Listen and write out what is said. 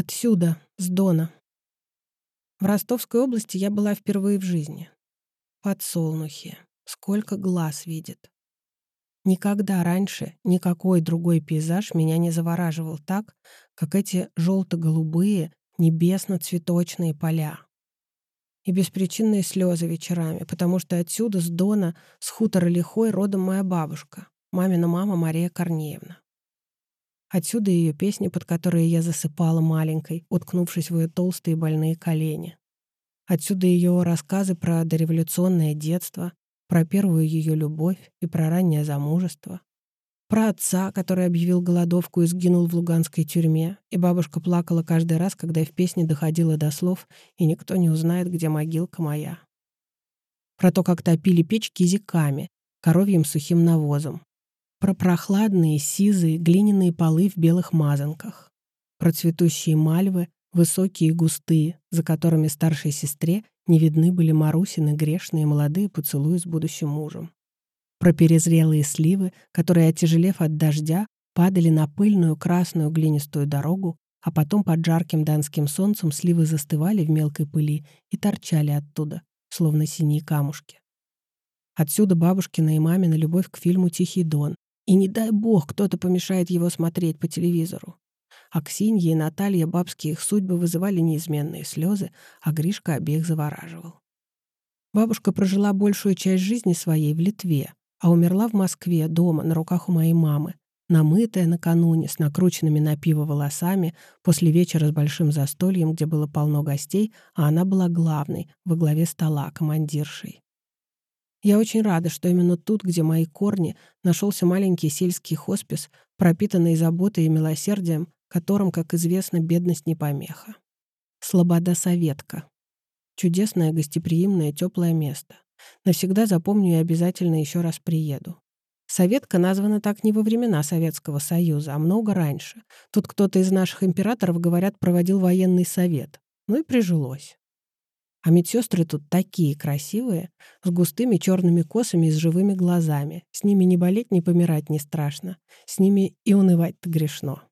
Отсюда, с Дона. В Ростовской области я была впервые в жизни. Подсолнухи. Сколько глаз видит. Никогда раньше никакой другой пейзаж меня не завораживал так, как эти желто-голубые, небесно-цветочные поля. И беспричинные слезы вечерами, потому что отсюда, с Дона, с хутора Лихой, родом моя бабушка, мамина мама Мария Корнеевна. Отсюда ее песни, под которые я засыпала маленькой, уткнувшись в ее толстые больные колени. Отсюда ее рассказы про дореволюционное детство, про первую ее любовь и про раннее замужество. Про отца, который объявил голодовку и сгинул в луганской тюрьме, и бабушка плакала каждый раз, когда в песне доходило до слов «и никто не узнает, где могилка моя». Про то, как топили печь кизиками, коровьим сухим навозом, про прохладные, сизые, глиняные полы в белых мазанках. Про цветущие мальвы, высокие и густые, за которыми старшей сестре не видны были Марусины грешные молодые поцелуи с будущим мужем. Про перезрелые сливы, которые, отяжелев от дождя, падали на пыльную красную глинистую дорогу, а потом под жарким донским солнцем сливы застывали в мелкой пыли и торчали оттуда, словно синие камушки. Отсюда бабушкина и мамина любовь к фильму «Тихий дон», и не дай бог, кто-то помешает его смотреть по телевизору. Аксинья и Наталья бабские их судьбы вызывали неизменные слезы, а Гришка обеих завораживал. Бабушка прожила большую часть жизни своей в Литве, а умерла в Москве, дома, на руках у моей мамы, намытая накануне, с накрученными на пиво волосами, после вечера с большим застольем, где было полно гостей, а она была главной, во главе стола, командиршей. Я очень рада, что именно тут, где мои корни, нашелся маленький сельский хоспис, пропитанный заботой и милосердием, которым, как известно, бедность не помеха. Слобода-советка. Чудесное, гостеприимное, теплое место. Навсегда запомню и обязательно еще раз приеду. Советка названа так не во времена Советского Союза, а много раньше. Тут кто-то из наших императоров, говорят, проводил военный совет. Ну и прижилось. А медсестры тут такие красивые, с густыми черными косами и с живыми глазами. С ними не болеть, не помирать не страшно. С ними и унывать-то грешно.